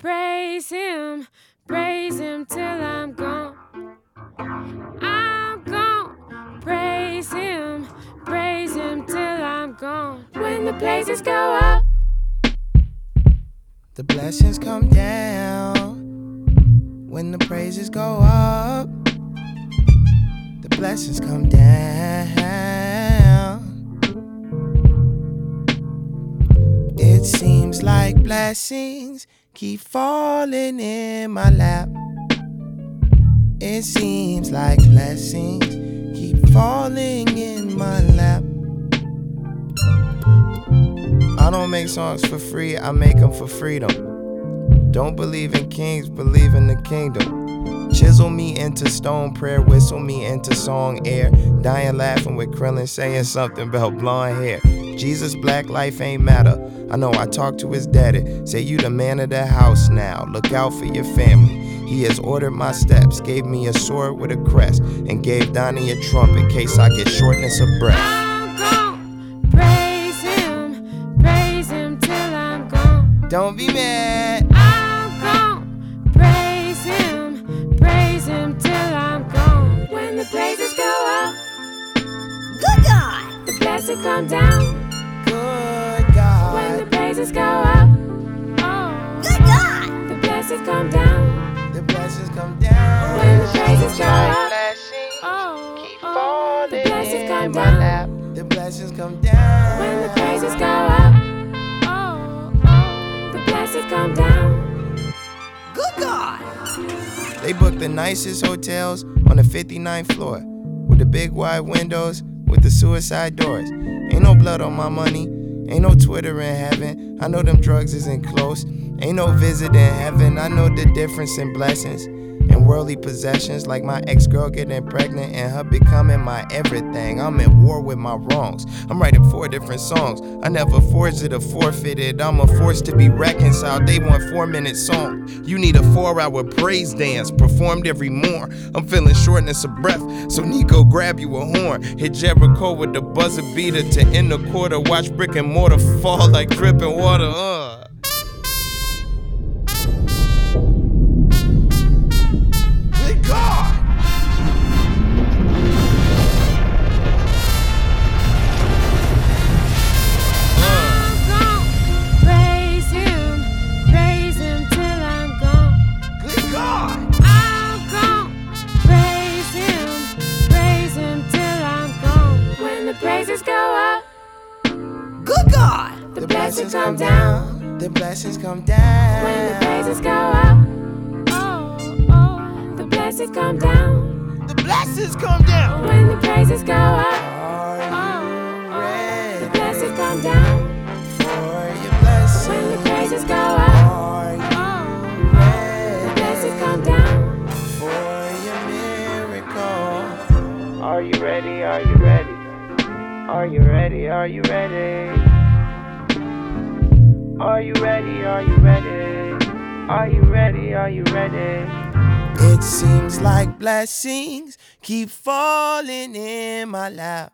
praise him, praise him till I'm gone. I'm gone, praise him, praise him till I'm gone. When the praises go up, the blessings come down. When the praises go up, the blessings come down. It seems like blessings keep falling in my lap. It seems like blessings keep falling in my lap. I don't make songs for free, I make them for freedom. Don't believe in kings, believe in the kingdom. Chisel me into stone, prayer whistle me into song air. Dying laughing with Kirk Franklin saying something about blonde hair. Jesus, black life ain't matter. I know I talked to his daddy. Say you the man of the house now. Look out for your family. He has ordered my steps, gave me a sword with a crest, and gave Donnie a trump in case I get shortness of breath. I'm gone, praise him, praise him till I'm gone. Don't be mad. Blessing come down. Good When God. the praises go up, oh, Good God! the blessings come down. The blessings come down. When the praises go up, oh, keep oh, falling the blessings in come down. The blessings come down. When the praises go up, oh, oh, the blessings come down. Good God! They booked the nicest hotels on the 59th floor with the big wide windows with the suicide doors. Ain't no blood on my money, ain't no Twitter in heaven. I know them drugs isn't close, ain't no visit in heaven. I know the difference in blessings and worldly possessions, like my ex girl getting pregnant and her becoming my everything. I'm at war with my wrongs. I'm writing four different songs. I never forged it or forfeited. I'm a force to be reconciled. They want four minute song. You need a four hour praise dance performed every morn. I'm feeling shortness of breath, so Nico grab you a horn. Hit Jericho with the buzzer beater to end the quarter. Watch brick and mortar fall like dripping water. Uh. Praises go up, Good God! the blessings come down. The blessings come down. When the praises go up, oh, oh, the blessings come down. The blessings come down. When the praises go up, Are oh, you oh, oh. ready the blessings come down. for your blessing? When the praises go up, Are you oh. the blessings come down. for your miracle? Are you ready? Are you ready? Are you ready? Are you ready? Are you ready? Are you ready? Are you ready? Are you ready? It seems like blessings keep falling in my lap.